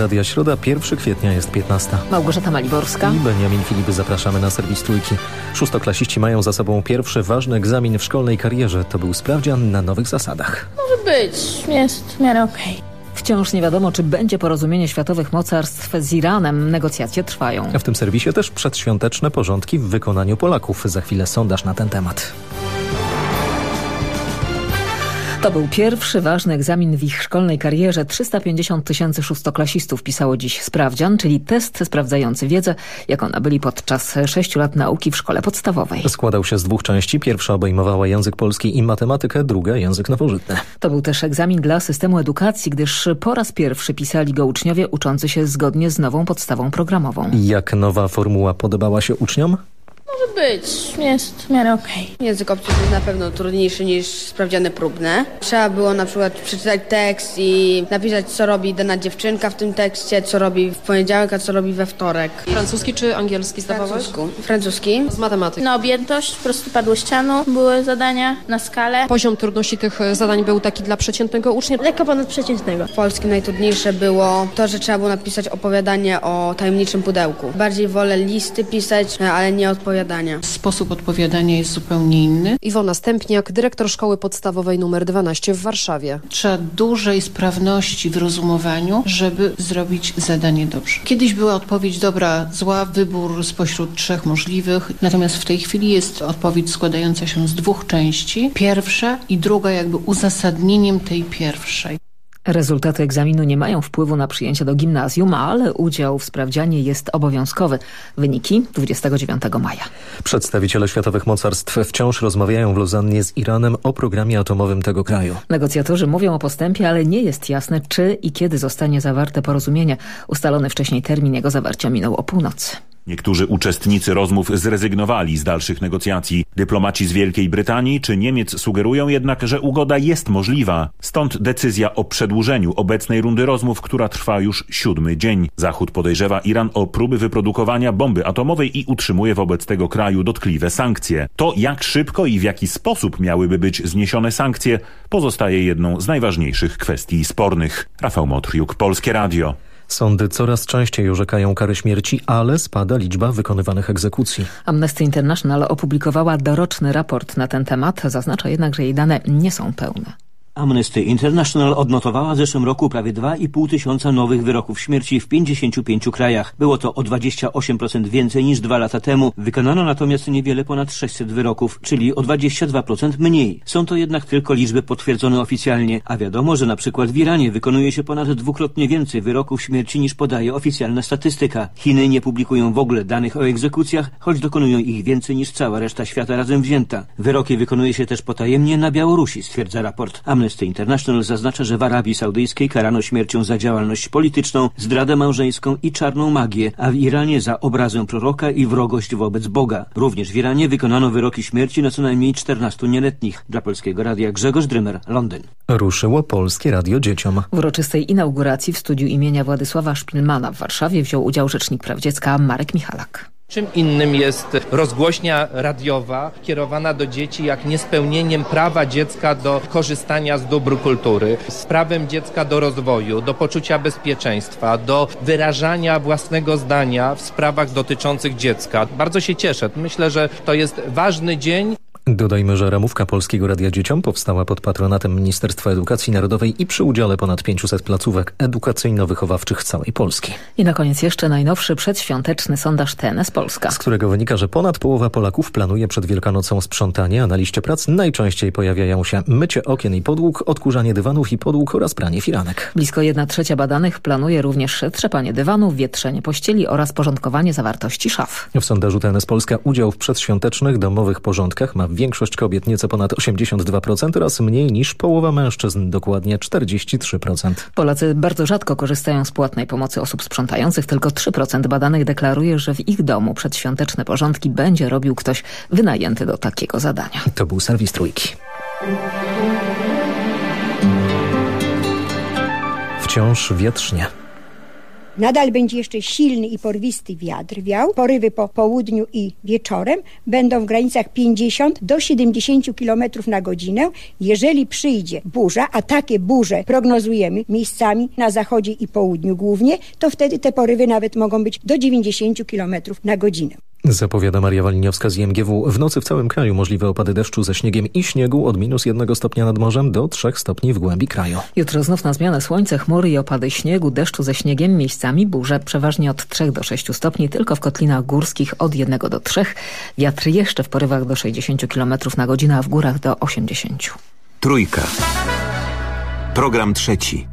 Radia Środa, 1 kwietnia jest 15. Małgorzata Maliborska I Beniamin Filipy zapraszamy na serwis Trójki. Szóstoklasiści mają za sobą pierwszy ważny egzamin w szkolnej karierze. To był sprawdzian na nowych zasadach. Może być, jest w miarę okej. Okay. Wciąż nie wiadomo, czy będzie porozumienie światowych mocarstw z Iranem. Negocjacje trwają. W tym serwisie też przedświąteczne porządki w wykonaniu Polaków. Za chwilę sondaż na ten temat. To był pierwszy ważny egzamin w ich szkolnej karierze. 350 tysięcy szóstoklasistów pisało dziś sprawdzian, czyli test sprawdzający wiedzę, jaką nabyli podczas sześciu lat nauki w szkole podstawowej. Składał się z dwóch części. Pierwsza obejmowała język polski i matematykę, druga język nowożytny. To był też egzamin dla systemu edukacji, gdyż po raz pierwszy pisali go uczniowie uczący się zgodnie z nową podstawą programową. Jak nowa formuła podobała się uczniom? Może być, jest w miarę okej. Okay. Język obcy jest na pewno trudniejszy niż sprawdziane próbne. Trzeba było na przykład przeczytać tekst i napisać, co robi dana dziewczynka w tym tekście, co robi w poniedziałek, a co robi we wtorek. Francuski czy angielski zdawałeś? Francusku. Francuski. Z matematyki. Na objętość, po prostu padłościanu były zadania na skalę. Poziom trudności tych zadań był taki dla przeciętnego ucznia? Lekko ponad przeciętnego. W polskim najtrudniejsze było to, że trzeba było napisać opowiadanie o tajemniczym pudełku. Bardziej wolę listy pisać, ale nie odpowiadać odpowiadania. Sposób odpowiadania jest zupełnie inny. Iwona Stępniak, dyrektor Szkoły Podstawowej nr 12 w Warszawie. Trzeba dużej sprawności w rozumowaniu, żeby zrobić zadanie dobrze. Kiedyś była odpowiedź dobra, zła, wybór spośród trzech możliwych, natomiast w tej chwili jest odpowiedź składająca się z dwóch części. Pierwsza i druga jakby uzasadnieniem tej pierwszej. Rezultaty egzaminu nie mają wpływu na przyjęcie do gimnazjum, ale udział w sprawdzianie jest obowiązkowy. Wyniki 29 maja. Przedstawiciele światowych mocarstw wciąż rozmawiają w Lozannie z Iranem o programie atomowym tego kraju. Negocjatorzy mówią o postępie, ale nie jest jasne, czy i kiedy zostanie zawarte porozumienie. Ustalony wcześniej termin jego zawarcia minął o północy. Niektórzy uczestnicy rozmów zrezygnowali z dalszych negocjacji. Dyplomaci z Wielkiej Brytanii czy Niemiec sugerują jednak, że ugoda jest możliwa. Stąd decyzja o przedłużeniu obecnej rundy rozmów, która trwa już siódmy dzień. Zachód podejrzewa Iran o próby wyprodukowania bomby atomowej i utrzymuje wobec tego kraju dotkliwe sankcje. To jak szybko i w jaki sposób miałyby być zniesione sankcje pozostaje jedną z najważniejszych kwestii spornych. Rafał Motriuk, Polskie Radio. Sądy coraz częściej orzekają kary śmierci, ale spada liczba wykonywanych egzekucji. Amnesty International opublikowała doroczny raport na ten temat, zaznacza jednak, że jej dane nie są pełne. Amnesty International odnotowała w zeszłym roku prawie 2,5 tysiąca nowych wyroków śmierci w 55 krajach. Było to o 28% więcej niż dwa lata temu. Wykonano natomiast niewiele ponad 600 wyroków, czyli o 22% mniej. Są to jednak tylko liczby potwierdzone oficjalnie, a wiadomo, że na przykład w Iranie wykonuje się ponad dwukrotnie więcej wyroków śmierci niż podaje oficjalna statystyka. Chiny nie publikują w ogóle danych o egzekucjach, choć dokonują ich więcej niż cała reszta świata razem wzięta. Wyroki wykonuje się też potajemnie na Białorusi, stwierdza raport. Amnesty International zaznacza, że w Arabii Saudyjskiej karano śmiercią za działalność polityczną, zdradę małżeńską i czarną magię, a w Iranie za obrazę proroka i wrogość wobec Boga. Również w Iranie wykonano wyroki śmierci na co najmniej 14 nieletnich. Dla Polskiego Radia Grzegorz Drymer, Londyn. Ruszyło Polskie Radio Dzieciom. W uroczystej inauguracji w studiu imienia Władysława Szpilmana w Warszawie wziął udział Rzecznik Praw Dziecka Marek Michalak. Czym innym jest rozgłośnia radiowa kierowana do dzieci jak niespełnieniem prawa dziecka do korzystania z dóbr kultury, z prawem dziecka do rozwoju, do poczucia bezpieczeństwa, do wyrażania własnego zdania w sprawach dotyczących dziecka. Bardzo się cieszę. Myślę, że to jest ważny dzień. Dodajmy, że ramówka Polskiego Radia Dzieciom powstała pod patronatem Ministerstwa Edukacji Narodowej i przy udziale ponad 500 placówek edukacyjno-wychowawczych całej Polski. I na koniec jeszcze najnowszy przedświąteczny sondaż TNS Polska. Z którego wynika, że ponad połowa Polaków planuje przed Wielkanocą sprzątanie, a na liście prac najczęściej pojawiają się mycie okien i podłóg, odkurzanie dywanów i podłóg oraz pranie firanek. Blisko jedna trzecia badanych planuje również trzepanie dywanów, wietrzenie pościeli oraz porządkowanie zawartości szaf. W sondażu TNS Polska udział w przedświątecznych domowych porządkach ma większość kobiet nieco ponad 82% oraz mniej niż połowa mężczyzn, dokładnie 43%. Polacy bardzo rzadko korzystają z płatnej pomocy osób sprzątających, tylko 3% badanych deklaruje, że w ich domu przedświąteczne porządki będzie robił ktoś wynajęty do takiego zadania. To był serwis Trójki. Wciąż wietrznie. Nadal będzie jeszcze silny i porwisty wiatr wiał. Porywy po południu i wieczorem będą w granicach 50 do 70 km na godzinę. Jeżeli przyjdzie burza, a takie burze prognozujemy miejscami na zachodzie i południu głównie, to wtedy te porywy nawet mogą być do 90 km na godzinę. Zapowiada Maria Waliniowska z IMGW. W nocy w całym kraju możliwe opady deszczu ze śniegiem i śniegu od minus jednego stopnia nad morzem do trzech stopni w głębi kraju. Jutro znów na zmianę słońce, chmury i opady śniegu, deszczu ze śniegiem, miejscami burze, przeważnie od 3 do 6 stopni, tylko w kotlinach górskich od 1 do 3. Wiatr jeszcze w porywach do 60 km na godzinę, a w górach do 80. Trójka. Program trzeci.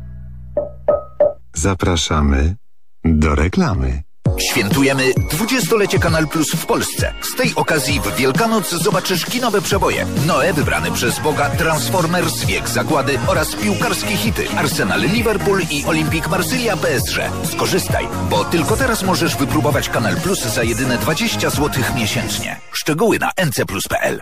Zapraszamy do reklamy. Świętujemy 20-lecie Kanal Plus w Polsce. Z tej okazji w Wielkanoc zobaczysz kinowe przeboje. Noe wybrany przez Boga Transformers Wiek Zagłady oraz piłkarskie hity Arsenal Liverpool i Olympique Marsylia PSG. Skorzystaj, bo tylko teraz możesz wypróbować Kanal Plus za jedyne 20 zł miesięcznie. Szczegóły na ncplus.pl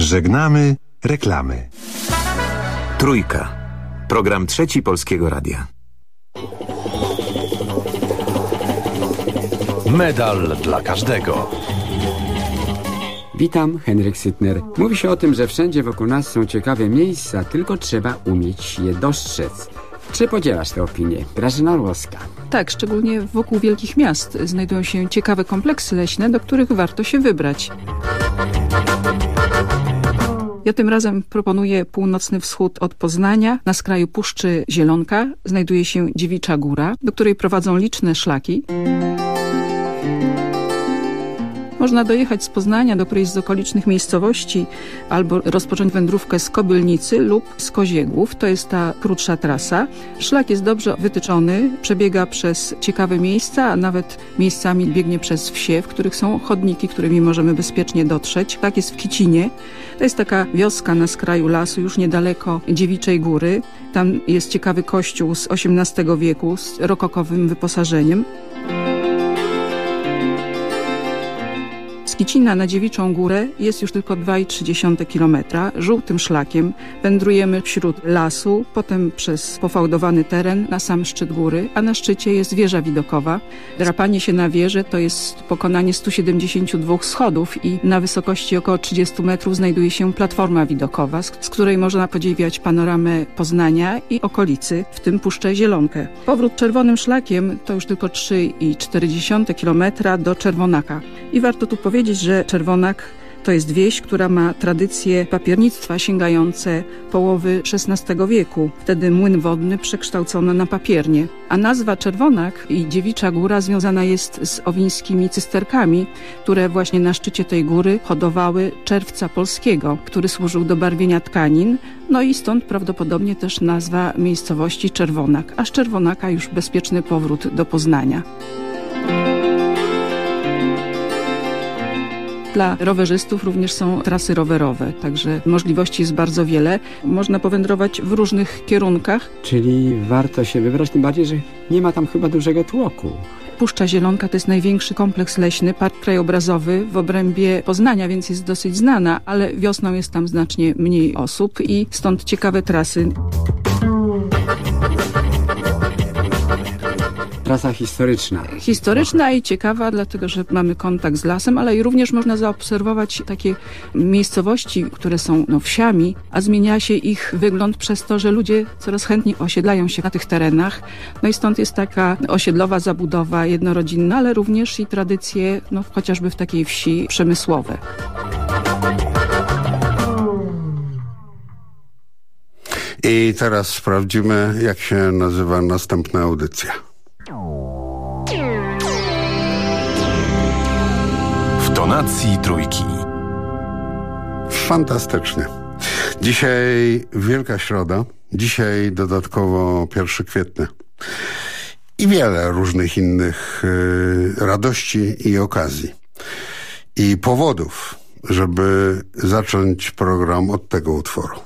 Żegnamy reklamy. Trójka. Program trzeci Polskiego Radia. Medal dla każdego. Witam, Henryk Sytner. Mówi się o tym, że wszędzie wokół nas są ciekawe miejsca, tylko trzeba umieć je dostrzec. Czy podzielasz tę opinię? Grażyna Orłowska. Tak, szczególnie wokół wielkich miast znajdują się ciekawe kompleksy leśne, do których warto się wybrać. Ja tym razem proponuję północny wschód od Poznania. Na skraju Puszczy Zielonka znajduje się Dziewicza Góra, do której prowadzą liczne szlaki. Można dojechać z Poznania do którejś z okolicznych miejscowości albo rozpocząć wędrówkę z Kobylnicy lub z Koziegłów. To jest ta krótsza trasa. Szlak jest dobrze wytyczony, przebiega przez ciekawe miejsca, a nawet miejscami biegnie przez wsie, w których są chodniki, którymi możemy bezpiecznie dotrzeć. Tak jest w Kicinie. To jest taka wioska na skraju lasu, już niedaleko Dziewiczej Góry. Tam jest ciekawy kościół z XVIII wieku z rokokowym wyposażeniem. Kicina na Dziewiczą Górę jest już tylko 2,3 km. Żółtym szlakiem wędrujemy wśród lasu, potem przez pofałdowany teren na sam szczyt góry, a na szczycie jest wieża widokowa. Drapanie się na wieżę to jest pokonanie 172 schodów i na wysokości około 30 metrów znajduje się platforma widokowa, z, której można podziwiać panoramę Poznania i okolicy, w tym Puszczę Zielonkę. Powrót czerwonym szlakiem to już tylko 3,4 km do Czerwonaka. I warto tu powiedzieć, że Czerwonak to jest wieś, która ma tradycje papiernictwa sięgające połowy XVI wieku. Wtedy młyn wodny przekształcono na papiernie. A nazwa Czerwonak i Dziewicza Góra związana jest z owińskimi cysterkami, które właśnie na szczycie tej góry hodowały czerwca polskiego, który służył do barwienia tkanin. No i stąd prawdopodobnie też nazwa miejscowości Czerwonak, a z Czerwonaka już bezpieczny powrót do Poznania. Dla rowerzystów również są trasy rowerowe, także możliwości jest bardzo wiele. Można powędrować w różnych kierunkach. Czyli warto się wybrać, tym bardziej, że nie ma tam chyba dużego tłoku. Puszcza Zielonka to jest największy kompleks leśny, park krajobrazowy w obrębie Poznania, więc jest dosyć znana, ale wiosną jest tam znacznie mniej osób i stąd ciekawe trasy. Trasa historyczna. Historyczna i ciekawa, dlatego że mamy kontakt z lasem, ale i również można zaobserwować takie miejscowości, które są no, wsiami, a zmienia się ich wygląd przez to, że ludzie coraz chętniej osiedlają się na tych terenach. No i stąd jest taka osiedlowa zabudowa jednorodzinna, ale również i tradycje, no, chociażby w takiej wsi przemysłowe. I teraz sprawdzimy, jak się nazywa następna audycja. W tonacji trójki. Fantastycznie. Dzisiaj Wielka Środa, dzisiaj dodatkowo 1 kwietnia i wiele różnych innych y, radości i okazji i powodów, żeby zacząć program od tego utworu.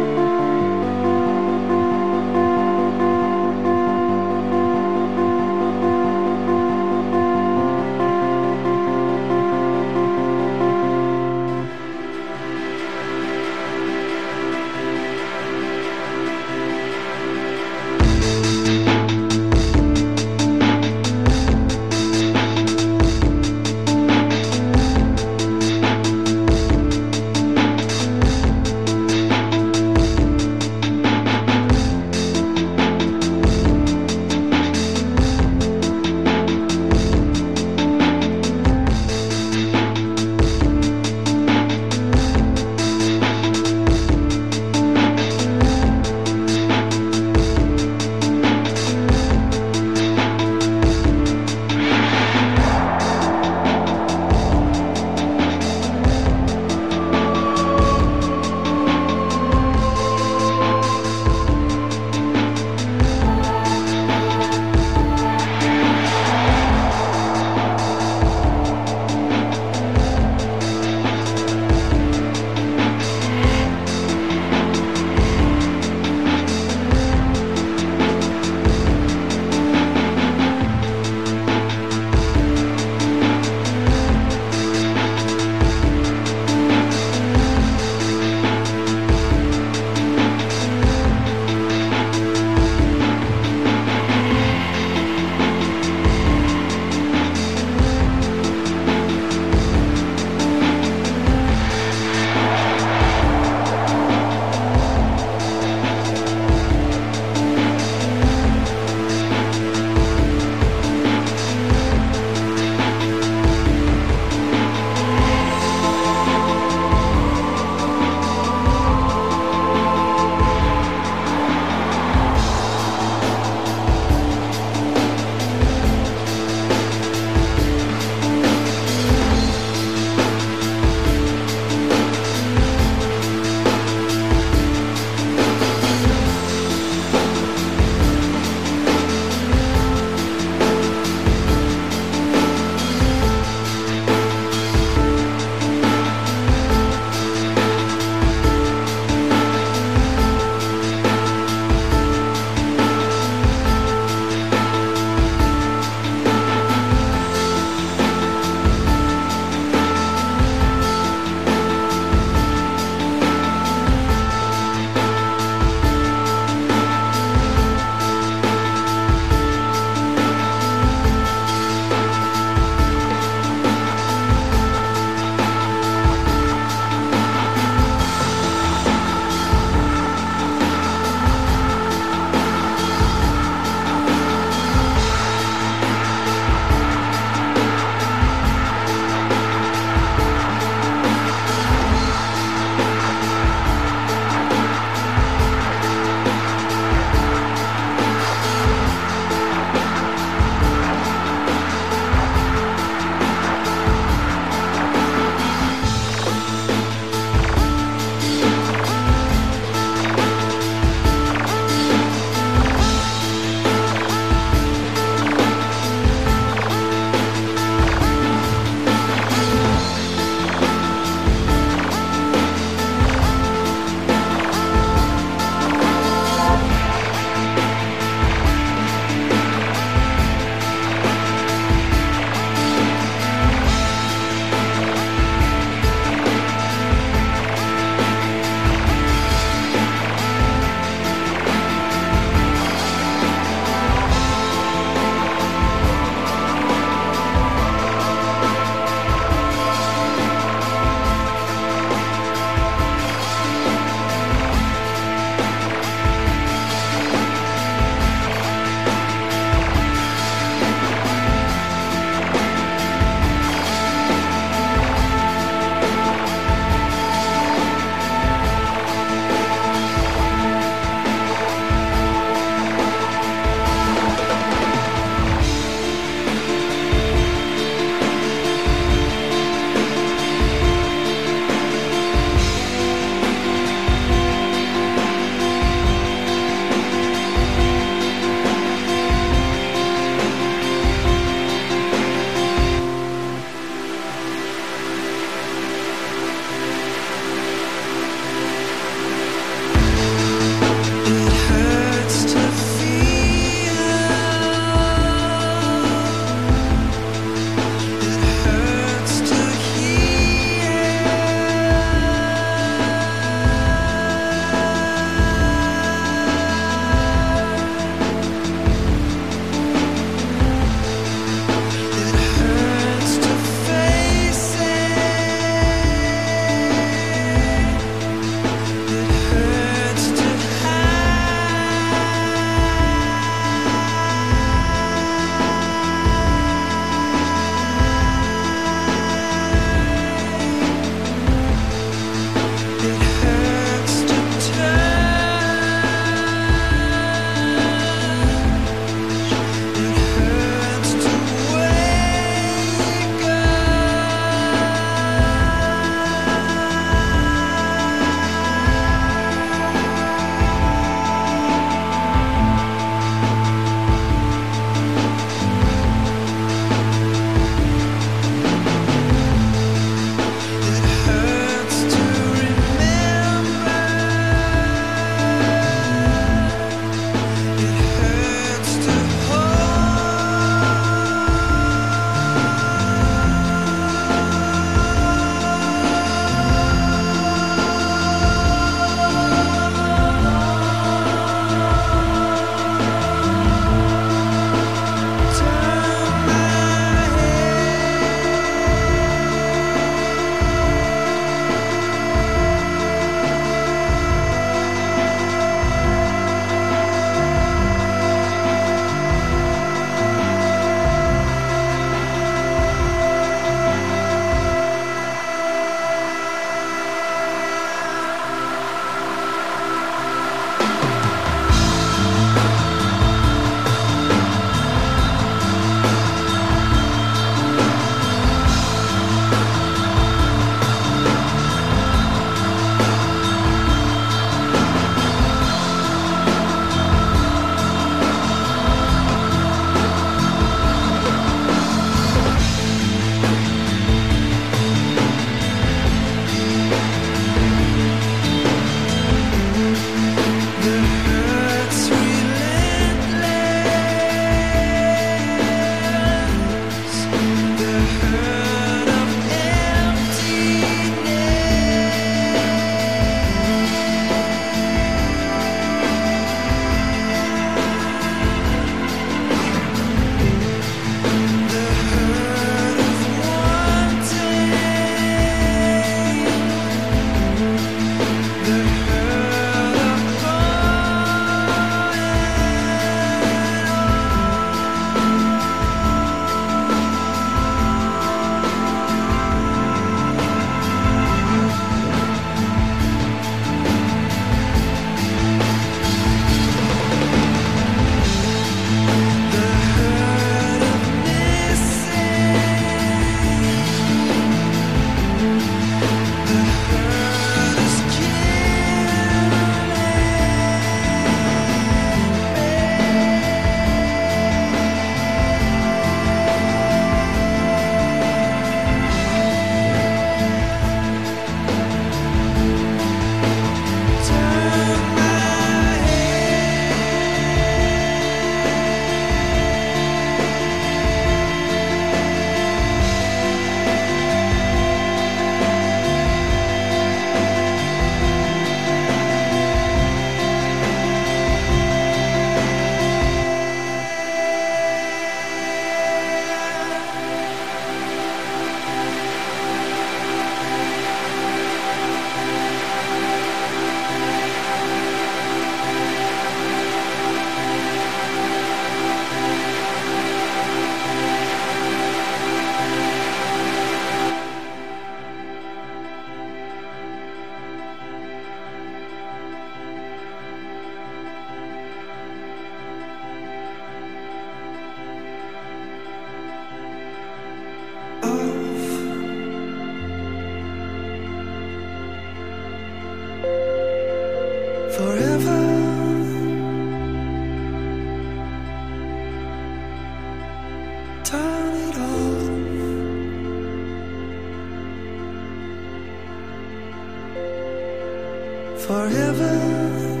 Forever.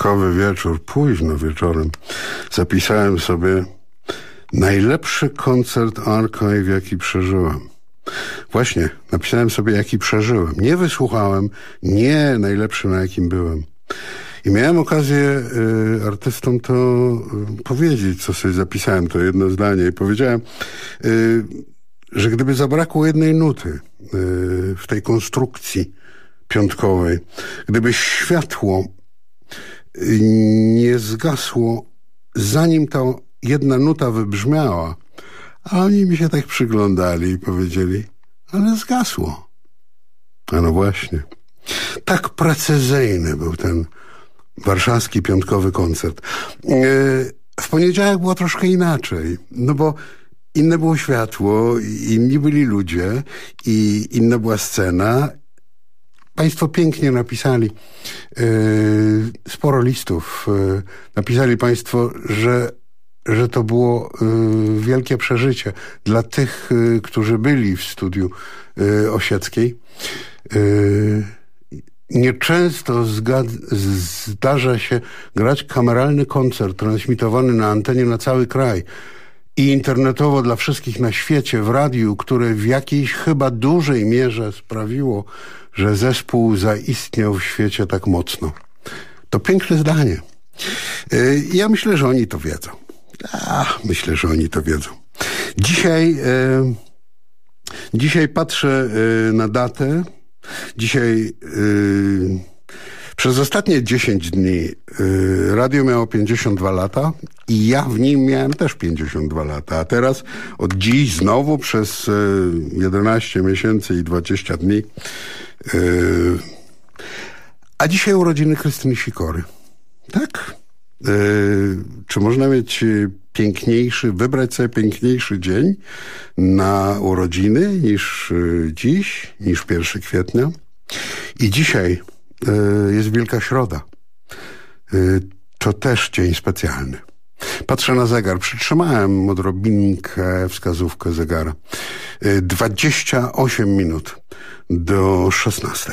Piątkowy wieczór, późno wieczorem, zapisałem sobie najlepszy koncert Archive, jaki przeżyłem. Właśnie, napisałem sobie, jaki przeżyłem. Nie wysłuchałem, nie najlepszy, na jakim byłem. I miałem okazję y, artystom to y, powiedzieć, co sobie zapisałem, to jedno zdanie. I powiedziałem, y, że gdyby zabrakło jednej nuty y, w tej konstrukcji piątkowej, gdyby światło nie zgasło, zanim ta jedna nuta wybrzmiała, a oni mi się tak przyglądali i powiedzieli, ale zgasło. A no właśnie. Tak precyzyjny był ten warszawski piątkowy koncert. Yy, W poniedziałek było troszkę inaczej, no bo inne było światło, inni byli ludzie i inna była scena. Państwo pięknie napisali, yy, sporo listów, yy, napisali Państwo, że, że to było yy, wielkie przeżycie dla tych, yy, którzy byli w studiu yy, Osieckiej. Nieczęsto zdarza się grać kameralny koncert transmitowany na antenie na cały kraj i internetowo dla wszystkich na świecie, w radiu, które w jakiejś chyba dużej mierze sprawiło, że zespół zaistniał w świecie tak mocno. To piękne zdanie. Y, Ja myślę, że oni to wiedzą. A, myślę, że oni to wiedzą. Dzisiaj, y, dzisiaj patrzę y, na datę. Dzisiaj y, przez ostatnie 10 dni y, radio miało 52 lata i ja w nim miałem też 52 lata. A teraz od dziś znowu przez y, 11 miesięcy i 20 dni. Y, a dzisiaj urodziny Krystyny Sikory. Tak? Y, czy można mieć piękniejszy, wybrać sobie piękniejszy dzień na urodziny niż y, dziś, niż 1 kwietnia? I dzisiaj jest Wielka Środa. Y, to też dzień specjalny. Patrzę na zegar. Przytrzymałem odrobinkę wskazówkę zegara. Y, 28 minut do 16.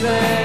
say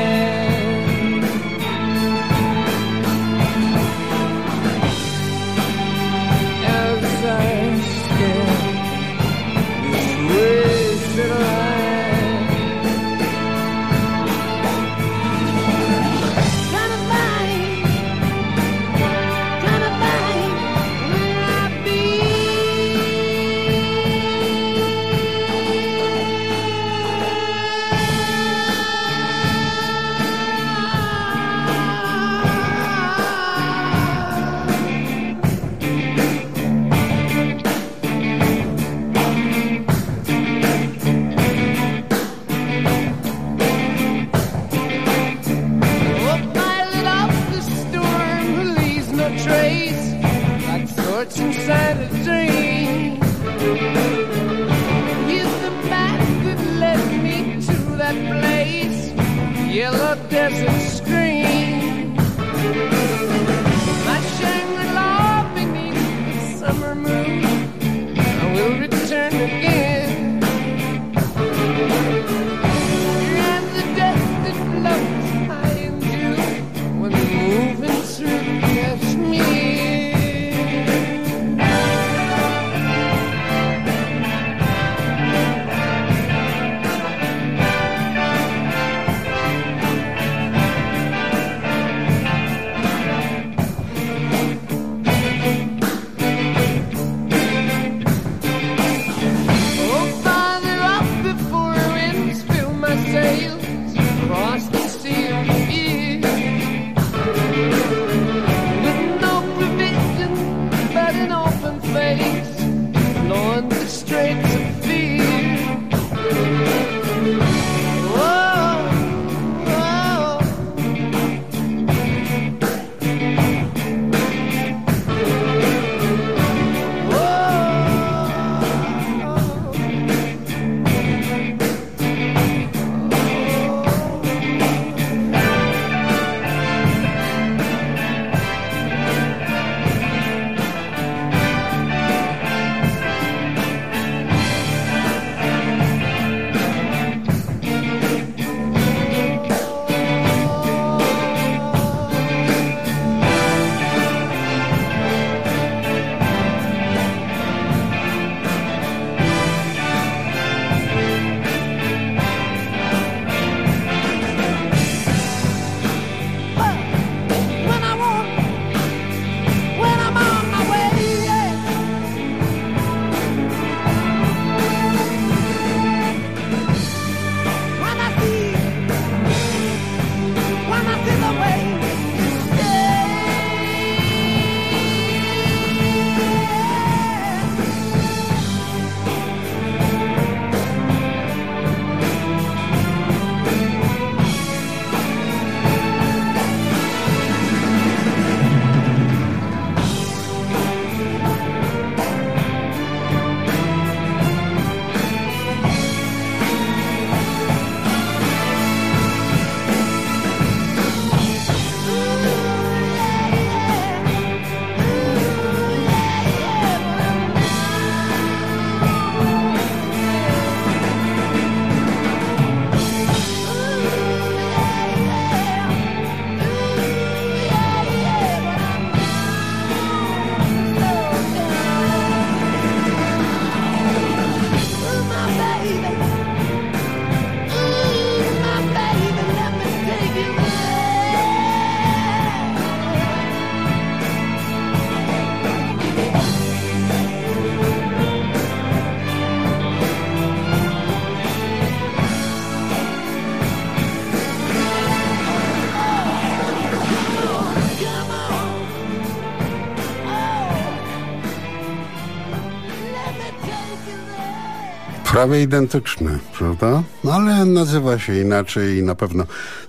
Prawie identyczny, prawda? No ale nazywa się inaczej i na pewno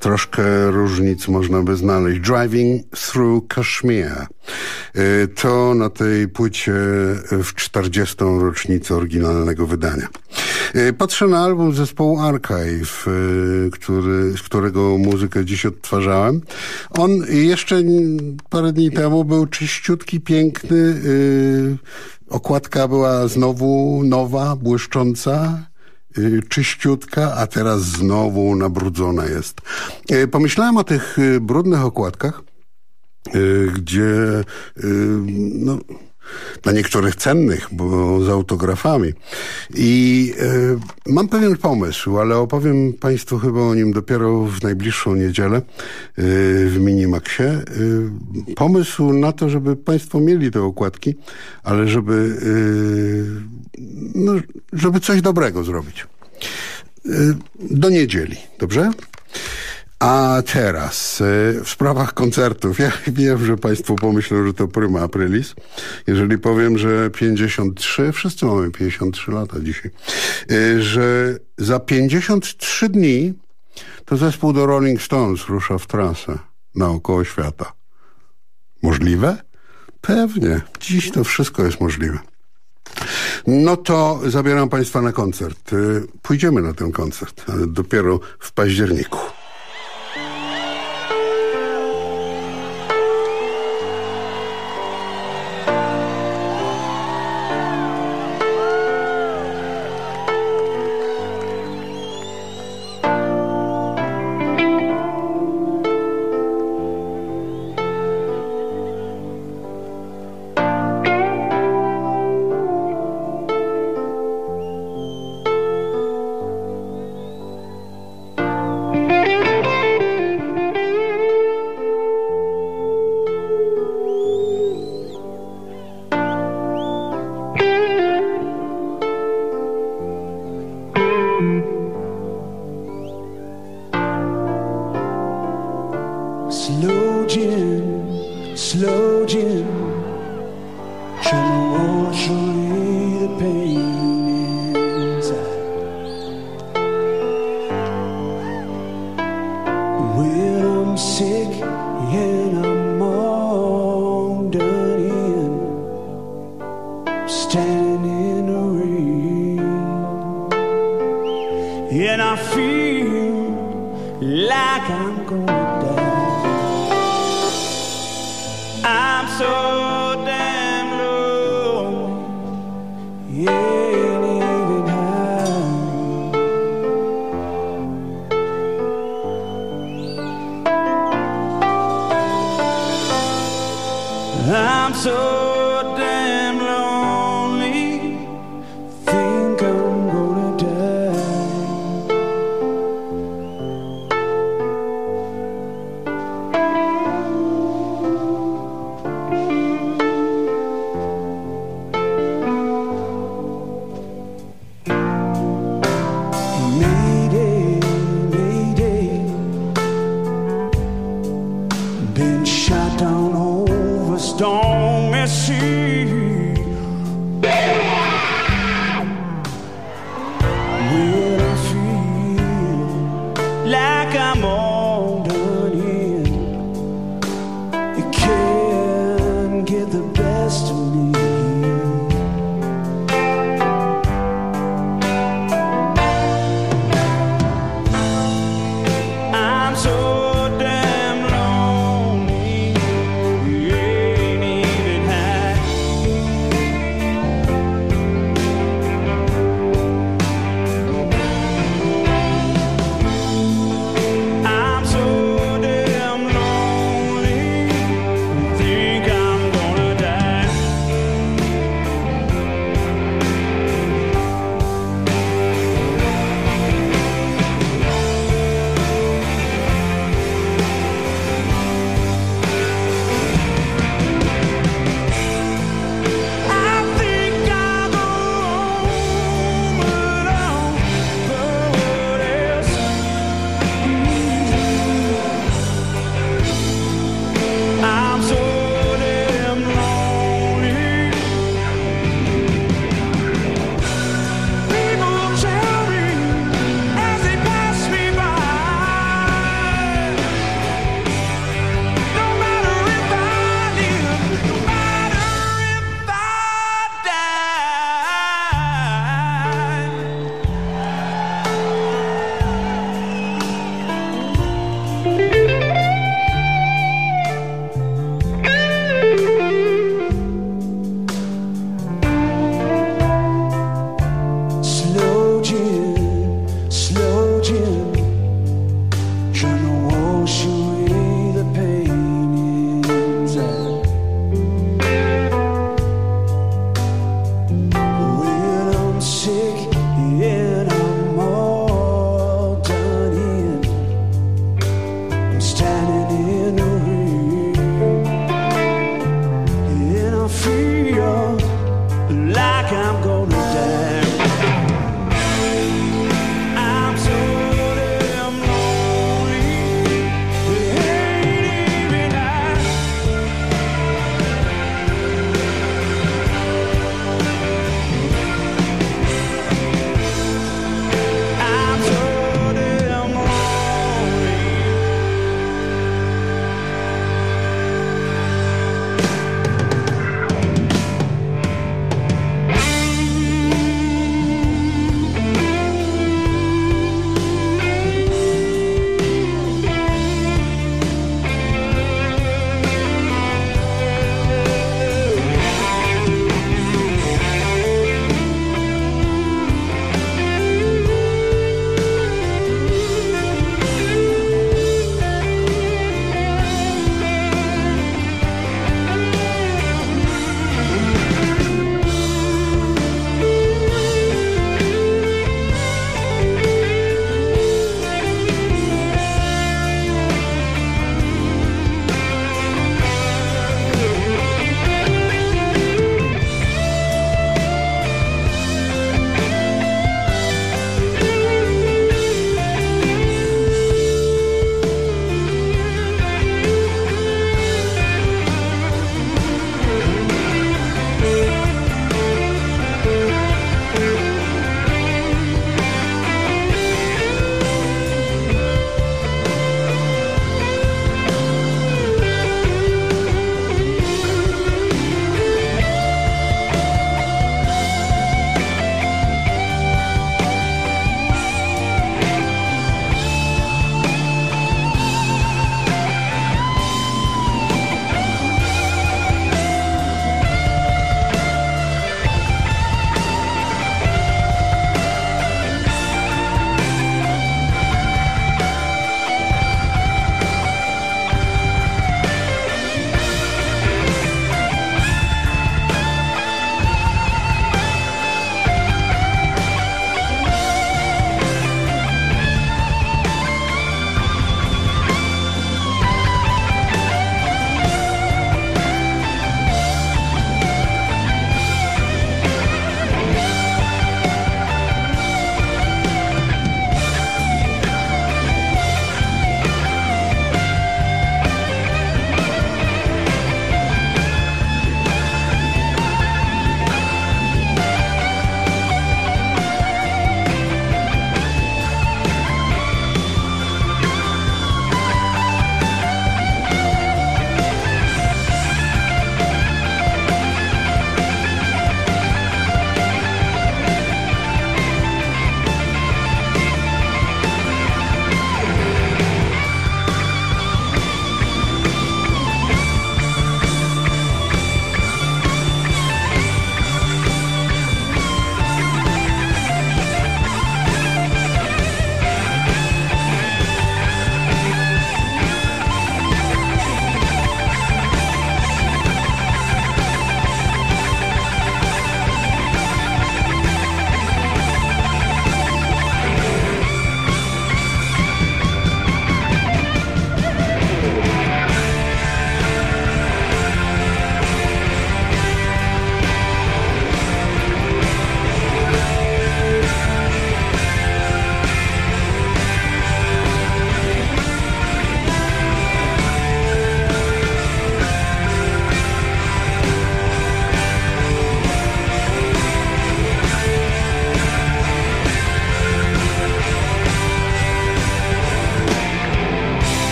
troszkę różnic można by znaleźć. Driving Through Kashmir. Y, To na tej płycie w 40. rocznicę oryginalnego wydania. Y, Patrzę na album zespołu Archive, y, który, z którego muzykę dziś odtwarzałem. On jeszcze parę dni temu był czyściutki, piękny. y, Okładka była znowu nowa, błyszcząca, czyściutka, a teraz znowu nabrudzona jest. Pomyślałem o tych brudnych okładkach, gdzie no, dla niektórych cennych, bo z autografami. I y, mam pewien pomysł, ale opowiem Państwu chyba o nim dopiero w najbliższą niedzielę y, w Minimaxie. Y, pomysł na to, żeby Państwo mieli te okładki, ale żeby, no, żeby coś dobrego zrobić. Do niedzieli, dobrze? A teraz y, w sprawach koncertów. Ja wiem, że Państwo pomyślą, że to prima aprilis. Jeżeli powiem, że 53, wszyscy mamy 53 lata dzisiaj, y, że za 53 dni to zespół do Rolling Stones rusza w trasę naokoło świata. Możliwe? Pewnie. Dziś to wszystko jest możliwe. No to zabieram Państwa na koncert. Y, Pójdziemy na ten koncert, ale dopiero w październiku. I'm so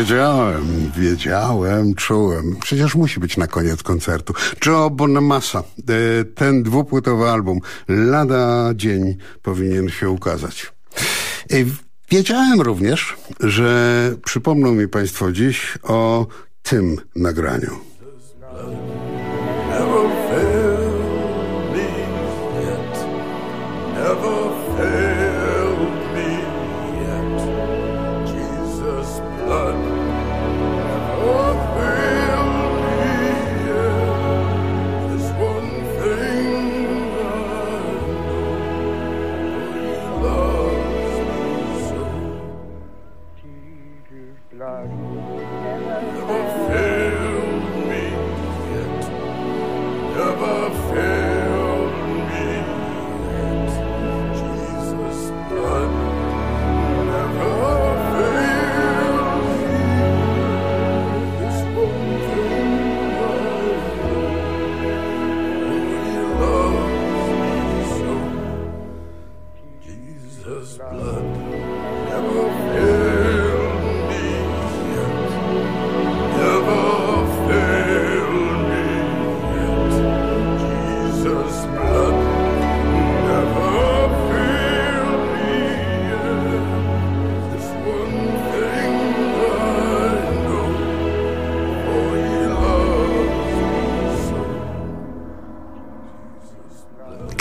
Wiedziałem, wiedziałem, czułem. Przecież musi być na koniec koncertu. Joe Bonamassa, e, ten dwupłytowy album, lada dzień powinien się ukazać. E, Wiedziałem również, że przypomną mi Państwo dziś o tym nagraniu.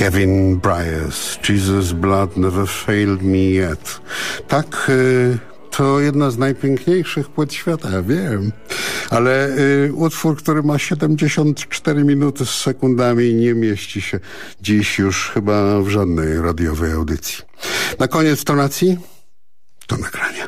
Kevin Bryce, Jesus' Blood Never Failed Me Yet. Tak, y, to jedna z najpiękniejszych płyt świata, ja wiem. Ale y, utwór, który ma 74 minuty z sekundami nie mieści się dziś już chyba w żadnej radiowej audycji. Na koniec tonacji to nagranie.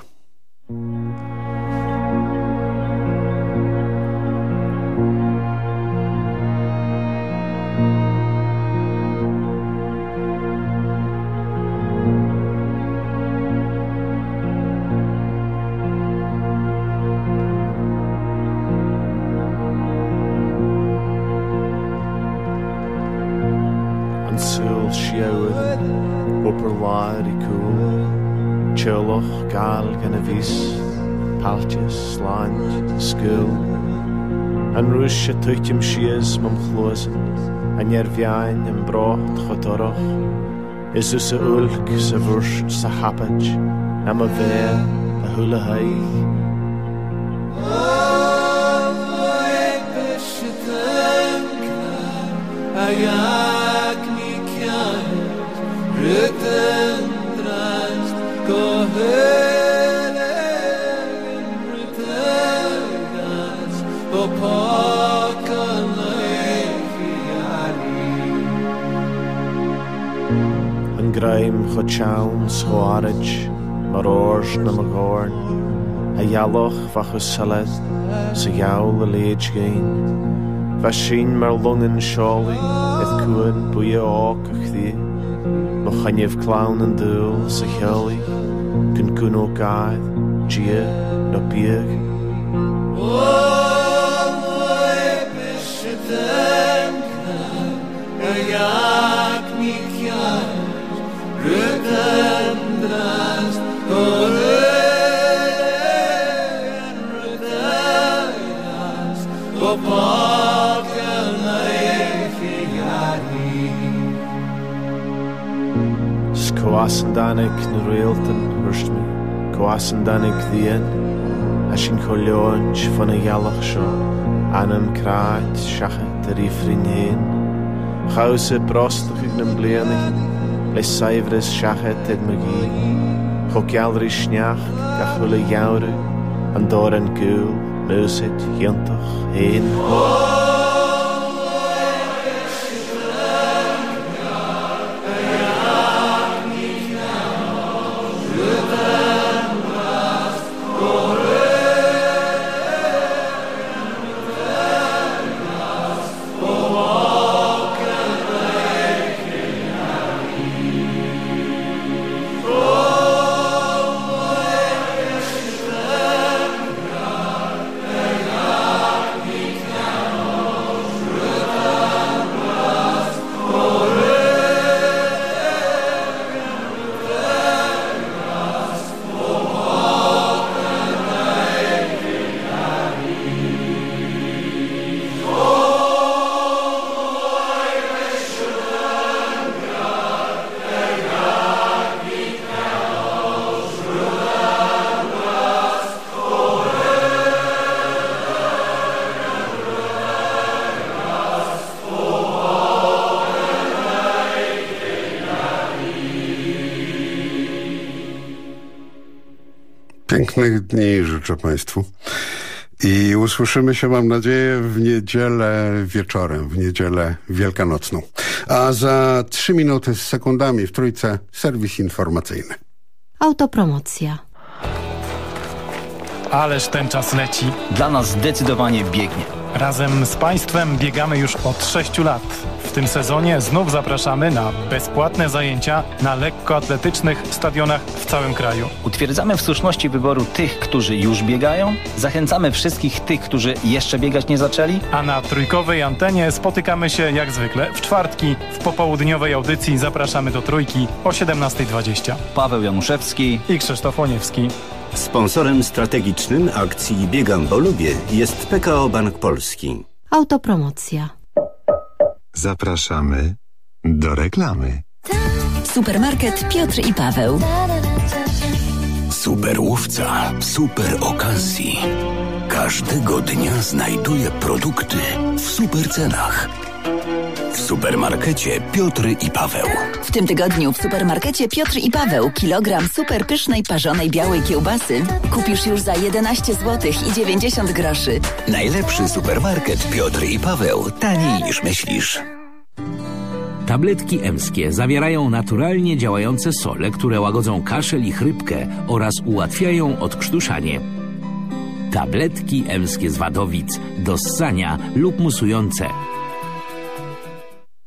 Gael Genevís, Paltis, Sláin, Sgúl. An rúis se tuitim sias mam chlóasan, a nyer bheáin an brácht chodorach. Is ús a hapaj, am a bhéa a hula haig. Ag mi cean, rydyn drast, gohyr. رضاك ضيفي عليم An graim chud sean sóáid mar orsh na mar gáin, a dhealach fachu salad sa gheall a léad géin. Bheit sin mar longan seálaí ith cuan bu áach a chthí, mo chaineh clán an dúil sa chealaí gunn gun ó gaid, dia na bíag. Oh! jak mi chiar retendras toren retendras o pocan eichiari Skoasandanik nreilten yalach shon Anam krait shachet der Chause prostach ag nan blianach, le saivres shachet ed magi. Cho galri sneach gachwile jaure, an dor ein. Oh! Pięknych dni życzę Państwu. I usłyszymy się, mam nadzieję, w niedzielę wieczorem, w niedzielę wielkanocną. A za trzy minuty z sekundami w trójce serwis informacyjny. Autopromocja. Ależ ten czas leci. Dla nas zdecydowanie biegnie. Razem z Państwem biegamy już od 6 lat. W tym sezonie znów zapraszamy na bezpłatne zajęcia na lekkoatletycznych stadionach w całym kraju. Utwierdzamy w słuszności wyboru tych, którzy już biegają, zachęcamy wszystkich tych, którzy jeszcze biegać nie zaczęli, A na trójkowej antenie spotykamy się jak zwykle w czwartki. W popołudniowej audycji zapraszamy do trójki o 17.20. Paweł Januszewski i Krzysztof Oniewski. Sponsorem strategicznym akcji Biegam, bo lubię jest PKO Bank Polski. Autopromocja. Zapraszamy do reklamy. Supermarket Piotr i Paweł. Super łowca, super okazji. Każdego dnia znajduje produkty w super cenach. W supermarkecie Piotr i Paweł. W tym tygodniu w supermarkecie Piotr i Paweł kilogram super pysznej parzonej białej kiełbasy kupisz już za 11 zł i 90 groszy. Najlepszy supermarket Piotr i Paweł. Taniej niż myślisz. Tabletki emskie zawierają naturalnie działające sole, które łagodzą kaszel i chrypkę oraz ułatwiają odkrztuszanie. Tabletki emskie z wadowic do ssania lub musujące.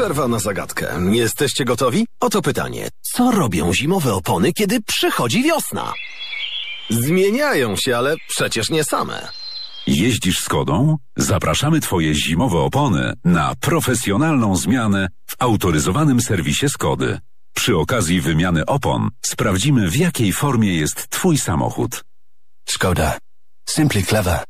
Przerwa na zagadkę. Jesteście gotowi? Oto pytanie. Co robią zimowe opony, kiedy przychodzi wiosna? Zmieniają się, ale przecież nie same. Jeździsz Skodą? Zapraszamy Twoje zimowe opony na profesjonalną zmianę w autoryzowanym serwisie Skody. Przy okazji wymiany opon sprawdzimy w jakiej formie jest Twój samochód. Szkoda. Simply clever.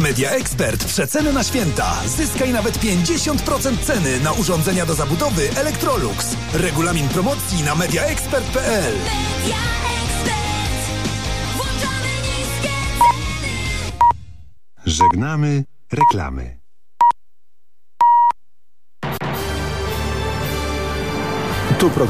Media Expert przeceny na święta. Zyskaj nawet 50% ceny na urządzenia do zabudowy Electrolux. Regulamin promocji na mediaexpert.pl. Żegnamy reklamy. Tu program.